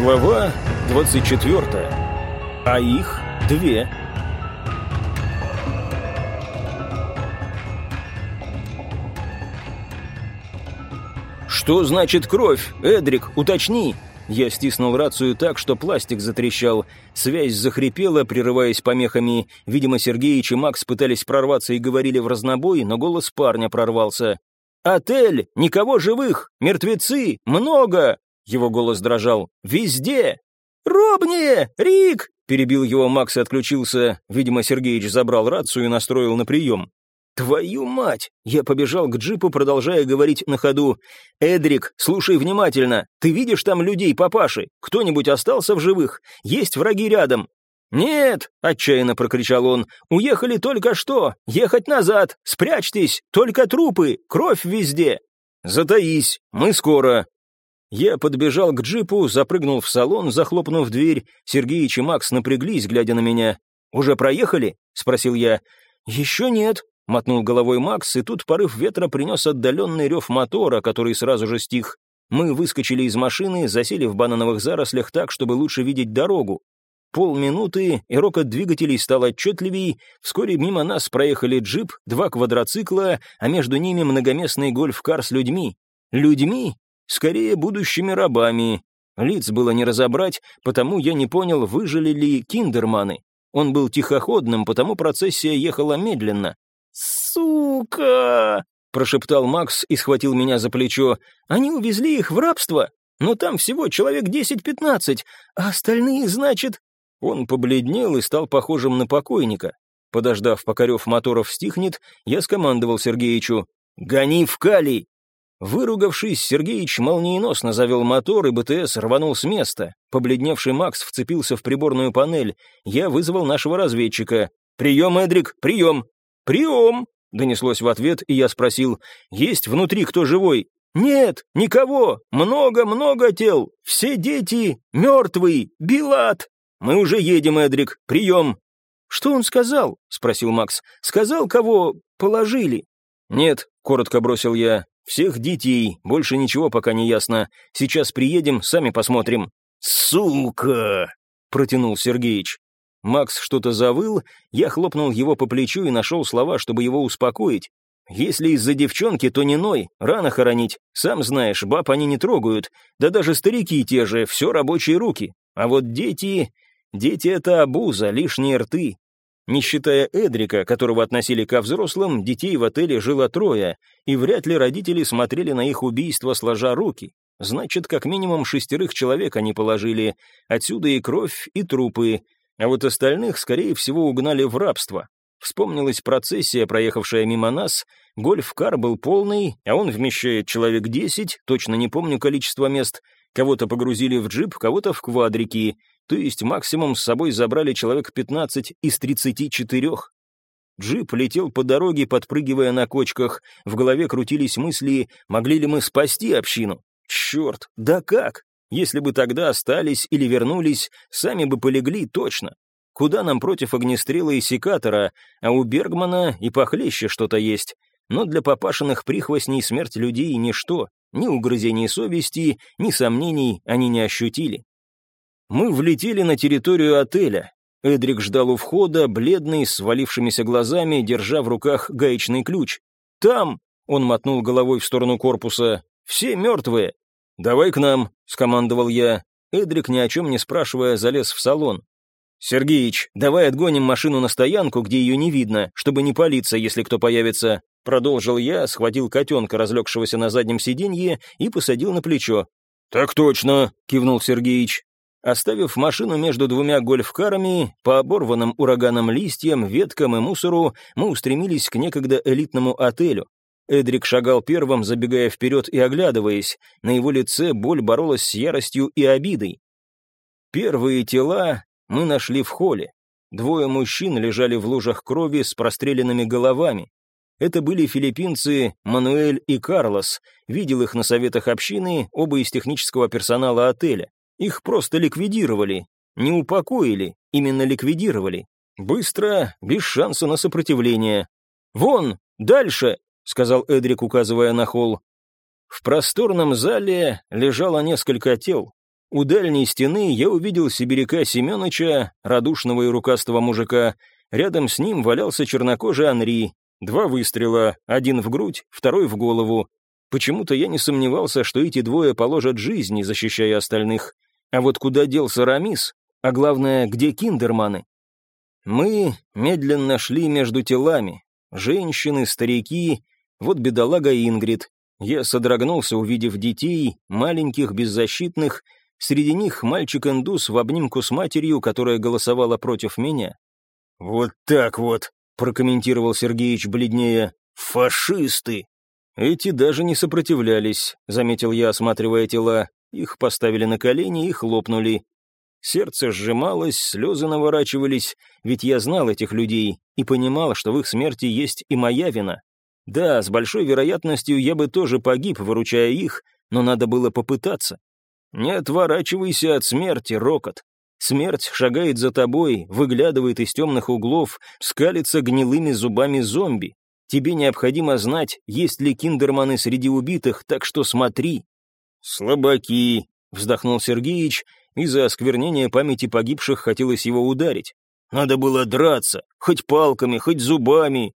Глава 24. А их две. «Что значит кровь? Эдрик, уточни!» Я стиснул рацию так, что пластик затрещал. Связь захрипела, прерываясь помехами. Видимо, Сергеич и Макс пытались прорваться и говорили в разнобой, но голос парня прорвался. «Отель! Никого живых! Мертвецы! Много!» Его голос дрожал. «Везде!» «Робнее! Рик!» Перебил его Макс и отключился. Видимо, Сергеич забрал рацию и настроил на прием. «Твою мать!» Я побежал к джипу, продолжая говорить на ходу. «Эдрик, слушай внимательно. Ты видишь там людей, папаши? Кто-нибудь остался в живых? Есть враги рядом?» «Нет!» — отчаянно прокричал он. «Уехали только что! Ехать назад! Спрячьтесь! Только трупы! Кровь везде!» «Затаись! Мы скоро!» Я подбежал к джипу, запрыгнул в салон, захлопнув дверь. Сергеич и Макс напряглись, глядя на меня. «Уже проехали?» — спросил я. «Еще нет», — мотнул головой Макс, и тут порыв ветра принес отдаленный рев мотора, который сразу же стих. Мы выскочили из машины, засели в банановых зарослях так, чтобы лучше видеть дорогу. Полминуты, и рокот двигателей стал отчетливей, вскоре мимо нас проехали джип, два квадроцикла, а между ними многоместный гольф-кар с людьми. Людьми? Скорее, будущими рабами. Лиц было не разобрать, потому я не понял, выжили ли киндерманы. Он был тихоходным, потому процессия ехала медленно. «Сука!» — прошептал Макс и схватил меня за плечо. «Они увезли их в рабство? Но там всего человек десять-пятнадцать, а остальные, значит...» Он побледнел и стал похожим на покойника. Подождав, пока рев моторов стихнет, я скомандовал Сергеичу «Гони в калий!» Выругавшись, Сергеич молниеносно завел мотор, и БТС рванул с места. Побледневший Макс вцепился в приборную панель. Я вызвал нашего разведчика. «Прием, Эдрик, прием!» «Прием!» — донеслось в ответ, и я спросил. «Есть внутри кто живой?» «Нет, никого! Много-много тел! Все дети мертвые! Билат!» «Мы уже едем, Эдрик, прием!» «Что он сказал?» — спросил Макс. «Сказал, кого положили?» «Нет», — коротко бросил я. «Всех детей, больше ничего пока не ясно. Сейчас приедем, сами посмотрим». «Сука!» — протянул Сергеич. Макс что-то завыл, я хлопнул его по плечу и нашел слова, чтобы его успокоить. «Если из-за девчонки, то не ной, рано хоронить. Сам знаешь, баб они не трогают, да даже старики те же, все рабочие руки. А вот дети... Дети — это обуза, лишние рты. Не считая Эдрика, которого относили ко взрослым, детей в отеле жило трое, и вряд ли родители смотрели на их убийство сложа руки. Значит, как минимум шестерых человек они положили, отсюда и кровь, и трупы, а вот остальных, скорее всего, угнали в рабство. Вспомнилась процессия, проехавшая мимо нас, гольф-кар был полный, а он вмещает человек десять, точно не помню количество мест, кого-то погрузили в джип, кого-то в квадрики, то есть максимум с собой забрали человек 15 из 34. Джип летел по дороге, подпрыгивая на кочках. В голове крутились мысли, могли ли мы спасти общину. Черт, да как? Если бы тогда остались или вернулись, сами бы полегли точно. Куда нам против огнестрела и секатора, а у Бергмана и похлеще что-то есть. Но для папашиных прихвостней смерть людей — ничто. Ни угрызений совести, ни сомнений они не ощутили. Мы влетели на территорию отеля. Эдрик ждал у входа, бледный, с свалившимися глазами, держа в руках гаечный ключ. «Там!» — он мотнул головой в сторону корпуса. «Все мертвые!» «Давай к нам!» — скомандовал я. Эдрик, ни о чем не спрашивая, залез в салон. «Сергеич, давай отгоним машину на стоянку, где ее не видно, чтобы не палиться, если кто появится», — продолжил я, схватил котенка, разлегшегося на заднем сиденье, и посадил на плечо. «Так точно», — кивнул Сергеич. Оставив машину между двумя гольфкарами, по оборванным ураганом листьям, веткам и мусору, мы устремились к некогда элитному отелю. Эдрик шагал первым, забегая вперед и оглядываясь. На его лице боль боролась с яростью и обидой. Первые тела мы нашли в холле. Двое мужчин лежали в лужах крови с простреленными головами. Это были филиппинцы Мануэль и Карлос. Видел их на советах общины, оба из технического персонала отеля. Их просто ликвидировали. Не упокоили, именно ликвидировали. Быстро, без шанса на сопротивление. «Вон, дальше!» — сказал Эдрик, указывая на холл. В просторном зале лежало несколько тел. У дальней стены я увидел сибиряка Семеновича, радушного и рукастого мужика. Рядом с ним валялся чернокожий Анри. Два выстрела, один в грудь, второй в голову. Почему-то я не сомневался, что эти двое положат жизни, защищая остальных. А вот куда делся Рамис? А главное, где киндерманы? Мы медленно шли между телами. Женщины, старики, вот бедолага Ингрид. Я содрогнулся, увидев детей, маленьких, беззащитных, среди них мальчик-индус в обнимку с матерью, которая голосовала против меня. «Вот так вот», — прокомментировал Сергеич бледнее, — «фашисты». Эти даже не сопротивлялись, заметил я, осматривая тела. Их поставили на колени и хлопнули. Сердце сжималось, слезы наворачивались, ведь я знал этих людей и понимал, что в их смерти есть и моя вина. Да, с большой вероятностью я бы тоже погиб, выручая их, но надо было попытаться. Не отворачивайся от смерти, Рокот. Смерть шагает за тобой, выглядывает из темных углов, скалится гнилыми зубами зомби. Тебе необходимо знать, есть ли киндерманы среди убитых, так что смотри. «Слабаки», — вздохнул Сергеич, и за осквернение памяти погибших хотелось его ударить. «Надо было драться, хоть палками, хоть зубами».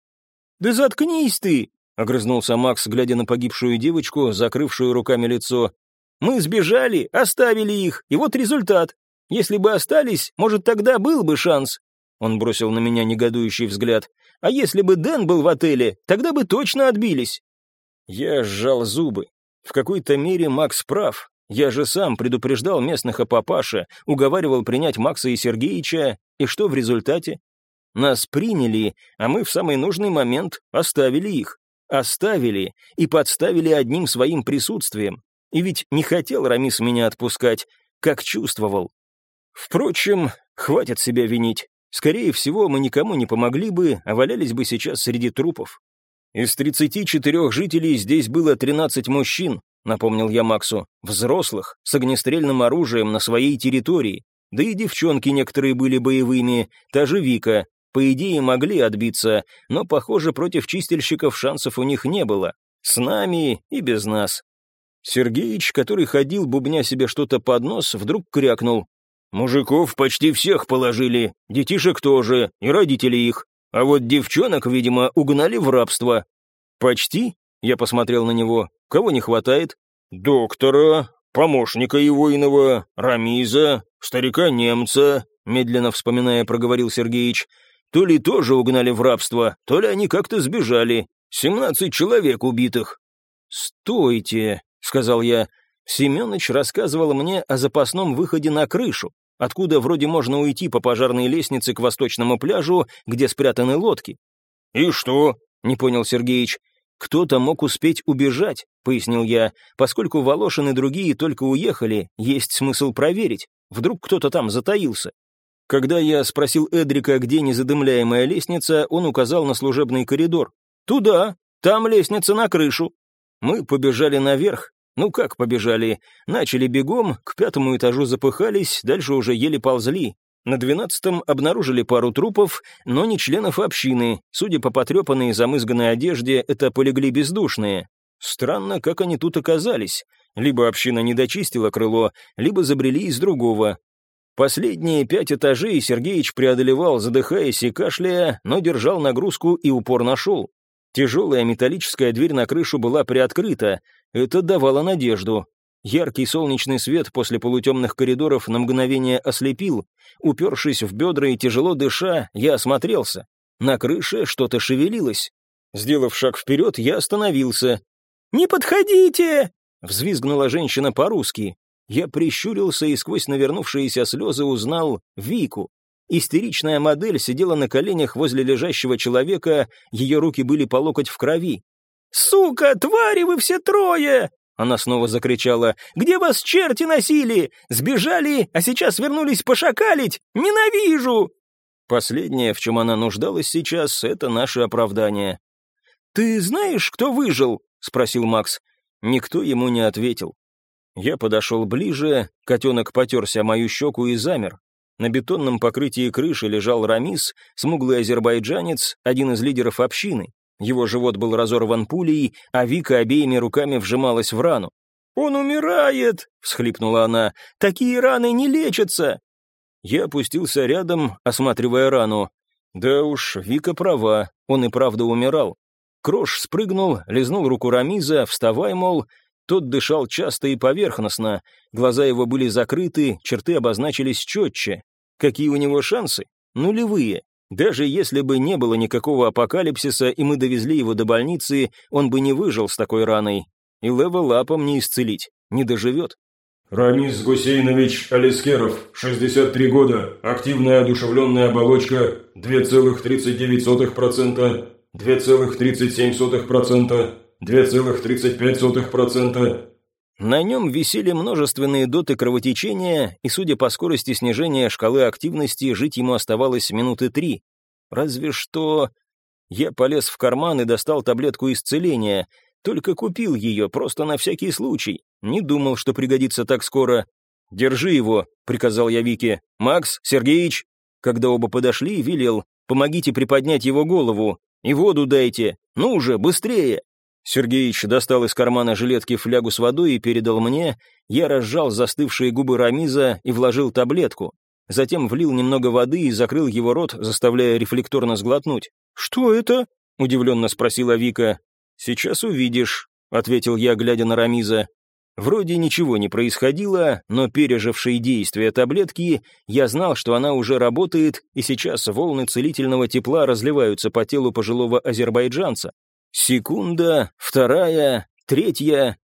«Да заткнись ты!» — огрызнулся Макс, глядя на погибшую девочку, закрывшую руками лицо. «Мы сбежали, оставили их, и вот результат. Если бы остались, может, тогда был бы шанс». Он бросил на меня негодующий взгляд. «А если бы Дэн был в отеле, тогда бы точно отбились». Я сжал зубы. В какой-то мере Макс прав. Я же сам предупреждал местных о папаше, уговаривал принять Макса и Сергеича, и что в результате? Нас приняли, а мы в самый нужный момент оставили их. Оставили и подставили одним своим присутствием. И ведь не хотел Рамис меня отпускать, как чувствовал. Впрочем, хватит себя винить. Скорее всего, мы никому не помогли бы, а валялись бы сейчас среди трупов. Из 34 жителей здесь было 13 мужчин, напомнил я Максу, взрослых, с огнестрельным оружием на своей территории. Да и девчонки некоторые были боевыми, та же Вика. По идее, могли отбиться, но, похоже, против чистильщиков шансов у них не было. С нами и без нас. Сергеич, который ходил, бубня себе что-то под нос, вдруг крякнул. «Мужиков почти всех положили, детишек тоже, и родители их. А вот девчонок, видимо, угнали в рабство. Почти? Я посмотрел на него. Кого не хватает? Доктора, помощника его иного, Рамиза, старика-немца, медленно вспоминая, проговорил Сергеич. То ли тоже угнали в рабство, то ли они как-то сбежали. Семнадцать человек убитых. «Стойте», — сказал я. Семенович рассказывал мне о запасном выходе на крышу откуда вроде можно уйти по пожарной лестнице к восточному пляжу, где спрятаны лодки. «И что?» — не понял Сергеич. «Кто-то мог успеть убежать», — пояснил я. «Поскольку Волошин и другие только уехали, есть смысл проверить. Вдруг кто-то там затаился». Когда я спросил Эдрика, где незадымляемая лестница, он указал на служебный коридор. «Туда, там лестница на крышу». Мы побежали наверх, ну как побежали? Начали бегом, к пятому этажу запыхались, дальше уже еле ползли. На двенадцатом обнаружили пару трупов, но не членов общины. Судя по потрепанной и замызганной одежде, это полегли бездушные. Странно, как они тут оказались. Либо община не дочистила крыло, либо забрели из другого. Последние пять этажей Сергеич преодолевал, задыхаясь и кашляя, но держал нагрузку и упор нашел. Тяжелая металлическая дверь на крышу была приоткрыта. Это давало надежду. Яркий солнечный свет после полутемных коридоров на мгновение ослепил. Упершись в бедра и тяжело дыша, я осмотрелся. На крыше что-то шевелилось. Сделав шаг вперед, я остановился. «Не подходите!» — взвизгнула женщина по-русски. Я прищурился и сквозь навернувшиеся слезы узнал Вику. Истеричная модель сидела на коленях возле лежащего человека, ее руки были по локоть в крови. «Сука, твари вы все трое!» Она снова закричала. «Где вас черти носили? Сбежали, а сейчас вернулись пошакалить? Ненавижу!» Последнее, в чем она нуждалась сейчас, это наше оправдание. «Ты знаешь, кто выжил?» — спросил Макс. Никто ему не ответил. Я подошел ближе, котенок потерся мою щеку и замер. На бетонном покрытии крыши лежал Рамис, смуглый азербайджанец, один из лидеров общины. Его живот был разорван пулей, а Вика обеими руками вжималась в рану. «Он умирает!» — всхлипнула она. «Такие раны не лечатся!» Я опустился рядом, осматривая рану. Да уж, Вика права, он и правда умирал. Крош спрыгнул, лизнул руку Рамиза, вставай, мол, тот дышал часто и поверхностно, глаза его были закрыты, черты обозначились четче. Какие у него шансы? Нулевые. Даже если бы не было никакого апокалипсиса, и мы довезли его до больницы, он бы не выжил с такой раной. И лапом не исцелить, не доживет. Рамис Гусейнович Алискеров, 63 года, активная одушевленная оболочка 2,39%, 2,37%, 2,35%. На нем висели множественные доты кровотечения, и, судя по скорости снижения шкалы активности, жить ему оставалось минуты три. Разве что... Я полез в карман и достал таблетку исцеления, только купил ее, просто на всякий случай. Не думал, что пригодится так скоро. «Держи его», — приказал я Вике. «Макс, Сергеич». Когда оба подошли, велел. «Помогите приподнять его голову. И воду дайте. Ну уже, быстрее!» Сергеич достал из кармана жилетки флягу с водой и передал мне. Я разжал застывшие губы Рамиза и вложил таблетку. Затем влил немного воды и закрыл его рот, заставляя рефлекторно сглотнуть. «Что это?» — удивленно спросила Вика. «Сейчас увидишь», — ответил я, глядя на Рамиза. Вроде ничего не происходило, но пережившие действия таблетки, я знал, что она уже работает, и сейчас волны целительного тепла разливаются по телу пожилого азербайджанца. Секунда, вторая, третья.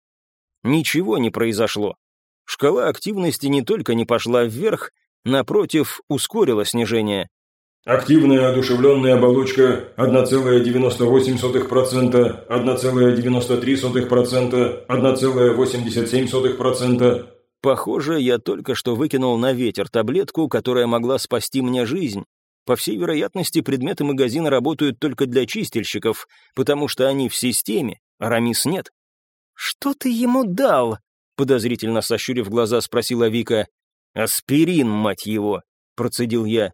Ничего не произошло. Шкала активности не только не пошла вверх, напротив, ускорила снижение. Активная одушевленная оболочка 1,98%, 1,93%, 1,87%. Похоже, я только что выкинул на ветер таблетку, которая могла спасти мне жизнь. По всей вероятности, предметы магазина работают только для чистильщиков, потому что они в системе, а Рамис нет. «Что ты ему дал?» — подозрительно сощурив глаза, спросила Вика. «Аспирин, мать его!» — процедил я.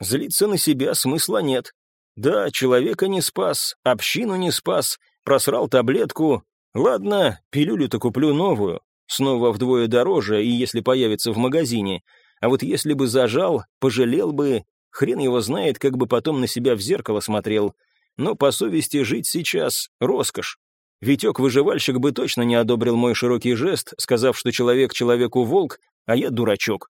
Злиться на себя смысла нет. Да, человека не спас, общину не спас, просрал таблетку. Ладно, пилюлю-то куплю новую, снова вдвое дороже, и если появится в магазине. А вот если бы зажал, пожалел бы, хрен его знает, как бы потом на себя в зеркало смотрел. Но по совести жить сейчас — роскошь. Витек-выживальщик бы точно не одобрил мой широкий жест, сказав, что человек человеку волк, а я дурачок.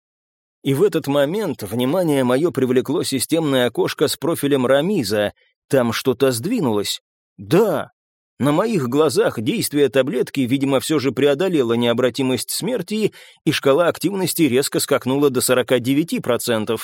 И в этот момент внимание мое привлекло системное окошко с профилем Рамиза. Там что-то сдвинулось. Да, на моих глазах действие таблетки, видимо, все же преодолело необратимость смерти, и шкала активности резко скакнула до 49%.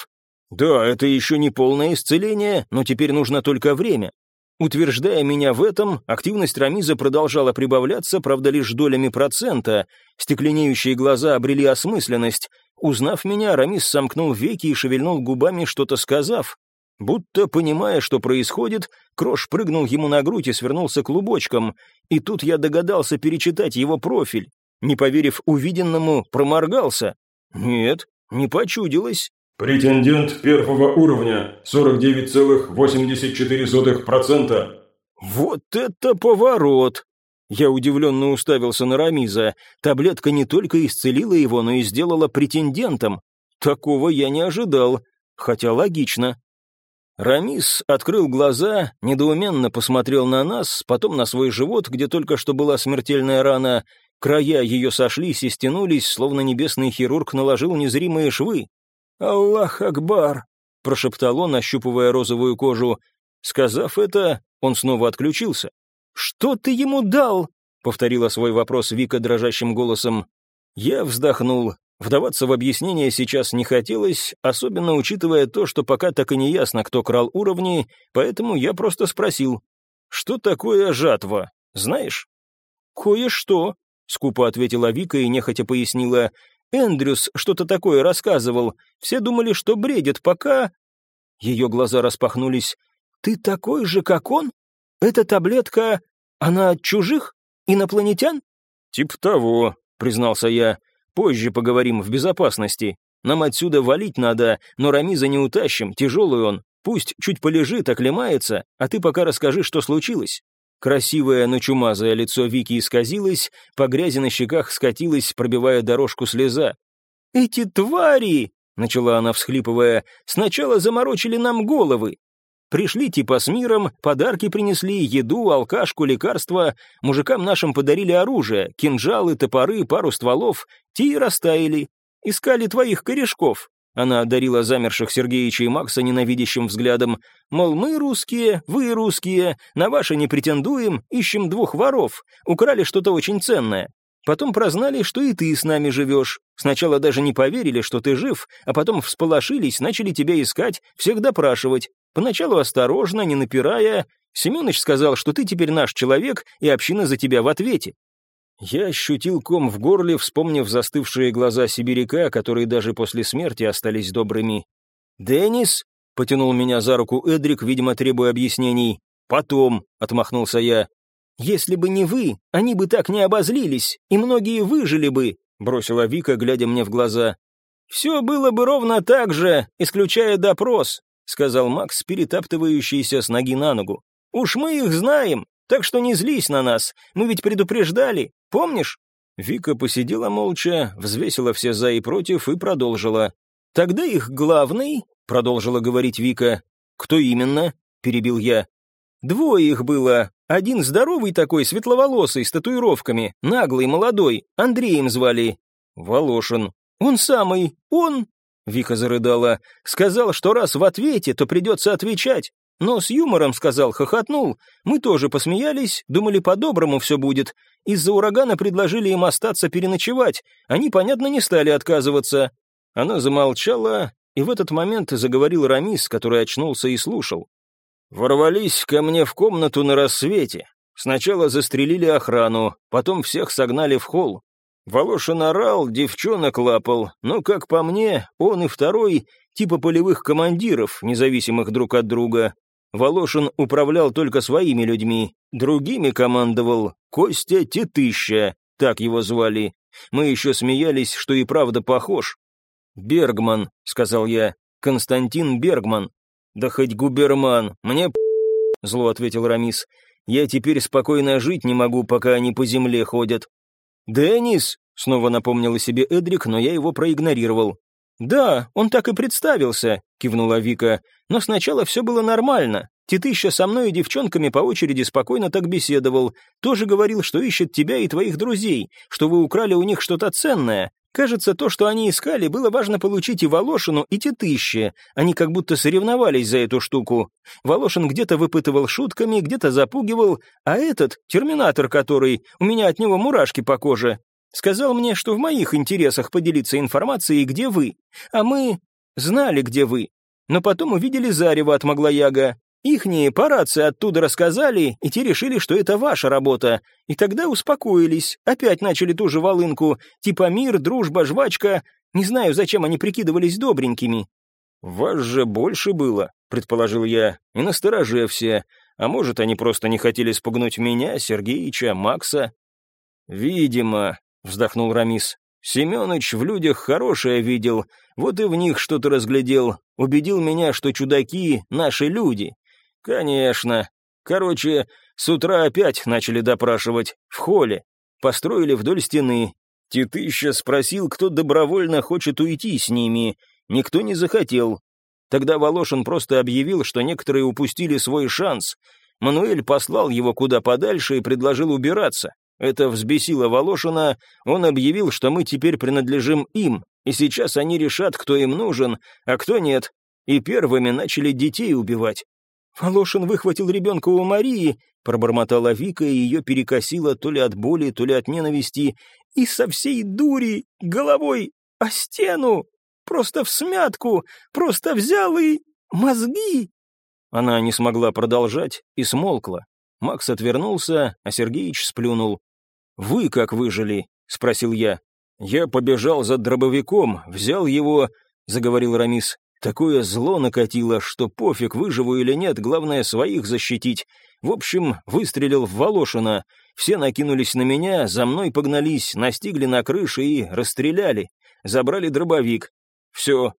Да, это еще не полное исцеление, но теперь нужно только время. Утверждая меня в этом, активность Рамиза продолжала прибавляться, правда, лишь долями процента. Стекленеющие глаза обрели осмысленность. Узнав меня, Рамис сомкнул веки и шевельнул губами, что-то сказав. Будто, понимая, что происходит, Крош прыгнул ему на грудь и свернулся клубочком. И тут я догадался перечитать его профиль. Не поверив увиденному, проморгался. Нет, не почудилось. «Претендент первого уровня, 49,84%. «Вот это поворот!» Я удивленно уставился на Рамиза. Таблетка не только исцелила его, но и сделала претендентом. Такого я не ожидал, хотя логично. Рамис открыл глаза, недоуменно посмотрел на нас, потом на свой живот, где только что была смертельная рана. Края ее сошлись и стянулись, словно небесный хирург наложил незримые швы. «Аллах Акбар!» — прошептал он, ощупывая розовую кожу. Сказав это, он снова отключился. «Что ты ему дал?» — повторила свой вопрос Вика дрожащим голосом. Я вздохнул. Вдаваться в объяснение сейчас не хотелось, особенно учитывая то, что пока так и не ясно, кто крал уровни, поэтому я просто спросил. «Что такое жатва? Знаешь?» «Кое-что», — скупо ответила Вика и нехотя пояснила. «Эндрюс что-то такое рассказывал. Все думали, что бредит, пока...» Ее глаза распахнулись. «Ты такой же, как он? Эта таблетка она от чужих? Инопланетян?» «Тип того», — признался я. «Позже поговорим в безопасности. Нам отсюда валить надо, но Рамиза не утащим, тяжелый он. Пусть чуть полежит, оклемается, а ты пока расскажи, что случилось». Красивое, но чумазое лицо Вики исказилось, по грязи на щеках скатилась, пробивая дорожку слеза. «Эти твари!» — начала она, всхлипывая. «Сначала заморочили нам головы. Пришли типа с миром, подарки принесли, еду, алкашку, лекарства. Мужикам нашим подарили оружие, кинжалы, топоры, пару стволов. Те и растаяли. Искали твоих корешков. Она одарила замерших Сергеича и Макса ненавидящим взглядом. Мол, мы русские, вы русские, на ваши не претендуем, ищем двух воров, украли что-то очень ценное. Потом прознали, что и ты с нами живешь. Сначала даже не поверили, что ты жив, а потом всполошились, начали тебя искать, всех допрашивать. Поначалу осторожно, не напирая. Семенович сказал, что ты теперь наш человек, и община за тебя в ответе. Я ощутил ком в горле, вспомнив застывшие глаза сибиряка, которые даже после смерти остались добрыми. «Деннис?» — потянул меня за руку Эдрик, видимо, требуя объяснений. «Потом», — отмахнулся я. «Если бы не вы, они бы так не обозлились, и многие выжили бы», — бросила Вика, глядя мне в глаза. «Все было бы ровно так же, исключая допрос», — сказал Макс, перетаптывающийся с ноги на ногу. «Уж мы их знаем, так что не злись на нас, мы ведь предупреждали, помнишь?» Вика посидела молча, взвесила все за и против и продолжила. «Тогда их главный», — продолжила говорить Вика. «Кто именно?» — перебил я. «Двое их было, один здоровый такой, светловолосый, с татуировками, наглый, молодой, Андреем звали. Волошин. Он самый, он, Вика зарыдала, сказал, что раз в ответе, то придется отвечать. Но с юмором сказал, хохотнул. Мы тоже посмеялись, думали, по-доброму все будет. Из-за урагана предложили им остаться переночевать. Они, понятно, не стали отказываться. Она замолчала, и в этот момент заговорил Рамис, который очнулся и слушал. Ворвались ко мне в комнату на рассвете. Сначала застрелили охрану, потом всех согнали в холл. Волошин орал, девчонок лапал, но, как по мне, он и второй типа полевых командиров, независимых друг от друга. Волошин управлял только своими людьми, другими командовал Костя Тетыща, так его звали. Мы еще смеялись, что и правда похож. «Бергман», — сказал я, — «Константин Бергман». «Да хоть губерман, мне зло ответил Рамис. «Я теперь спокойно жить не могу, пока они по земле ходят». «Деннис!» — снова напомнил о себе Эдрик, но я его проигнорировал. «Да, он так и представился», — кивнула Вика. «Но сначала все было нормально. Титыща со мной и девчонками по очереди спокойно так беседовал. Тоже говорил, что ищет тебя и твоих друзей, что вы украли у них что-то ценное. Кажется, то, что они искали, было важно получить и Волошину, и Тетыще. Они как будто соревновались за эту штуку. Волошин где-то выпытывал шутками, где-то запугивал, а этот, терминатор который, у меня от него мурашки по коже, сказал мне, что в моих интересах поделиться информацией, где вы. А мы знали, где вы. Но потом увидели зарево от Маглояга. Ихние по рации оттуда рассказали, и те решили, что это ваша работа. И тогда успокоились, опять начали ту же волынку, типа мир, дружба, жвачка. Не знаю, зачем они прикидывались добренькими. «Вас же больше было», — предположил я, — «и настороже все. А может, они просто не хотели спугнуть меня, Сергеича, Макса?» «Видимо», — вздохнул Рамис. «Семёныч в людях хорошее видел, вот и в них что-то разглядел, убедил меня, что чудаки — наши люди, «Конечно. Короче, с утра опять начали допрашивать, в холле. Построили вдоль стены. Титыща спросил, кто добровольно хочет уйти с ними. Никто не захотел. Тогда Волошин просто объявил, что некоторые упустили свой шанс. Мануэль послал его куда подальше и предложил убираться. Это взбесило Волошина, он объявил, что мы теперь принадлежим им, и сейчас они решат, кто им нужен, а кто нет. И первыми начали детей убивать. «Волошин выхватил ребенка у Марии», — пробормотала Вика, и ее перекосило то ли от боли, то ли от ненависти, «и со всей дури, головой, о стену, просто в смятку, просто взял и... мозги!» Она не смогла продолжать и смолкла. Макс отвернулся, а Сергеич сплюнул. «Вы как выжили?» — спросил я. «Я побежал за дробовиком, взял его...» — заговорил Рамис. Такое зло накатило, что пофиг, выживу или нет, главное своих защитить. В общем, выстрелил в Волошина. Все накинулись на меня, за мной погнались, настигли на крыше и расстреляли. Забрали дробовик. Все.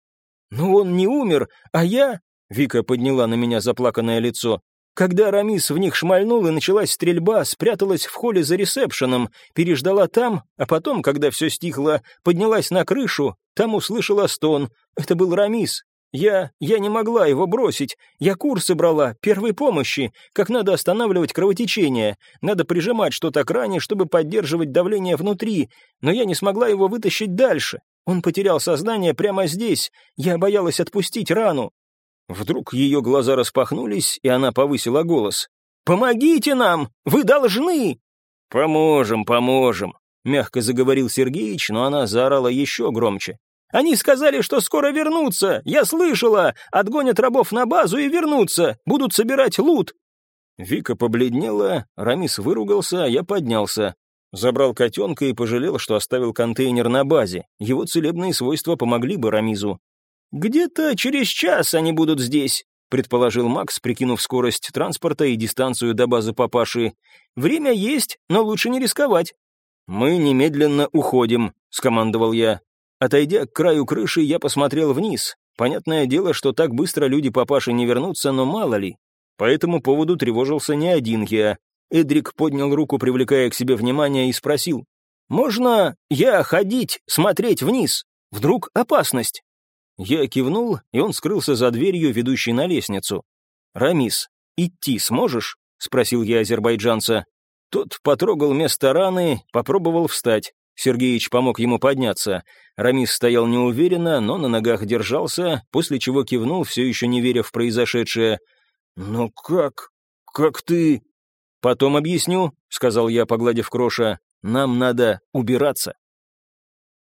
«Ну он не умер, а я...» Вика подняла на меня заплаканное лицо. Когда Рамис в них шмальнул и началась стрельба, спряталась в холле за ресепшеном, переждала там, а потом, когда все стихло, поднялась на крышу, там услышала стон. Это был Рамис. Я... я не могла его бросить. Я курсы брала, первой помощи, как надо останавливать кровотечение, надо прижимать что-то к ране, чтобы поддерживать давление внутри, но я не смогла его вытащить дальше. Он потерял сознание прямо здесь. Я боялась отпустить рану. Вдруг ее глаза распахнулись, и она повысила голос. «Помогите нам! Вы должны!» «Поможем, поможем!» — мягко заговорил Сергеич, но она заорала еще громче. «Они сказали, что скоро вернутся! Я слышала! Отгонят рабов на базу и вернутся! Будут собирать лут!» Вика побледнела, Рамис выругался, а я поднялся. Забрал котенка и пожалел, что оставил контейнер на базе. Его целебные свойства помогли бы Рамизу. «Где-то через час они будут здесь», — предположил Макс, прикинув скорость транспорта и дистанцию до базы папаши. «Время есть, но лучше не рисковать». «Мы немедленно уходим», — скомандовал я. Отойдя к краю крыши, я посмотрел вниз. Понятное дело, что так быстро люди папаши не вернутся, но мало ли. По этому поводу тревожился не один я. Эдрик поднял руку, привлекая к себе внимание, и спросил. «Можно я ходить, смотреть вниз? Вдруг опасность?» Я кивнул, и он скрылся за дверью, ведущей на лестницу. «Рамис, идти сможешь?» — спросил я азербайджанца. Тот потрогал место раны, попробовал встать. Сергеич помог ему подняться. Рамис стоял неуверенно, но на ногах держался, после чего кивнул, все еще не веря в произошедшее. «Но как? Как ты...» «Потом объясню», — сказал я, погладив Кроша. «Нам надо убираться».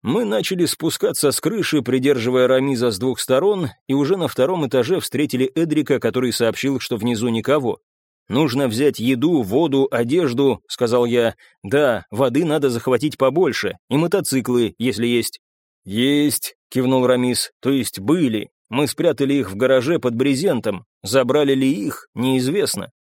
Мы начали спускаться с крыши, придерживая Рамиза с двух сторон, и уже на втором этаже встретили Эдрика, который сообщил, что внизу никого. «Нужно взять еду, воду, одежду», — сказал я. «Да, воды надо захватить побольше, и мотоциклы, если есть». «Есть», — кивнул Рамис, — «то есть были. Мы спрятали их в гараже под брезентом. Забрали ли их, неизвестно».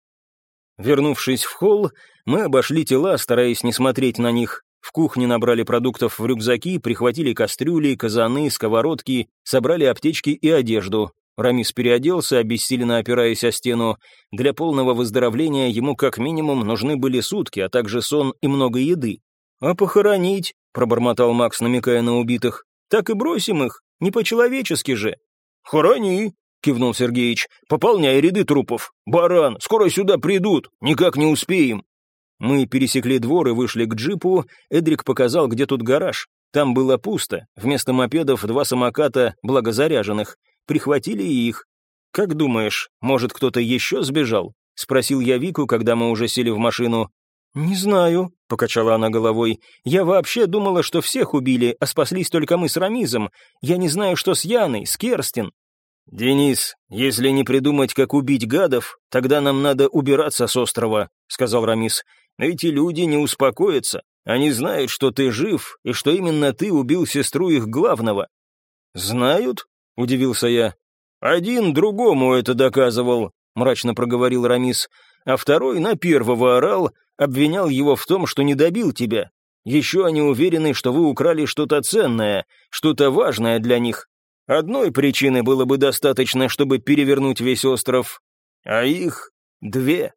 Вернувшись в холл, мы обошли тела, стараясь не смотреть на них. В кухне набрали продуктов в рюкзаки, прихватили кастрюли, казаны, сковородки, собрали аптечки и одежду. Рамис переоделся, обессиленно опираясь о стену. Для полного выздоровления ему как минимум нужны были сутки, а также сон и много еды. «А похоронить?» — пробормотал Макс, намекая на убитых. «Так и бросим их, не по-человечески же». «Хорони!» — кивнул Сергеич. «Пополняй ряды трупов. Баран, скоро сюда придут, никак не успеем». Мы пересекли двор и вышли к джипу, Эдрик показал, где тут гараж. Там было пусто, вместо мопедов два самоката, благозаряженных. Прихватили и их. «Как думаешь, может, кто-то еще сбежал?» — спросил я Вику, когда мы уже сели в машину. «Не знаю», — покачала она головой. «Я вообще думала, что всех убили, а спаслись только мы с Рамизом. Я не знаю, что с Яной, с Керстин». «Денис, если не придумать, как убить гадов, тогда нам надо убираться с острова», — сказал Рамис. Эти люди не успокоятся. Они знают, что ты жив, и что именно ты убил сестру их главного». «Знают?» — удивился я. «Один другому это доказывал», — мрачно проговорил Рамис, «а второй на первого орал, обвинял его в том, что не добил тебя. Еще они уверены, что вы украли что-то ценное, что-то важное для них. Одной причины было бы достаточно, чтобы перевернуть весь остров, а их две».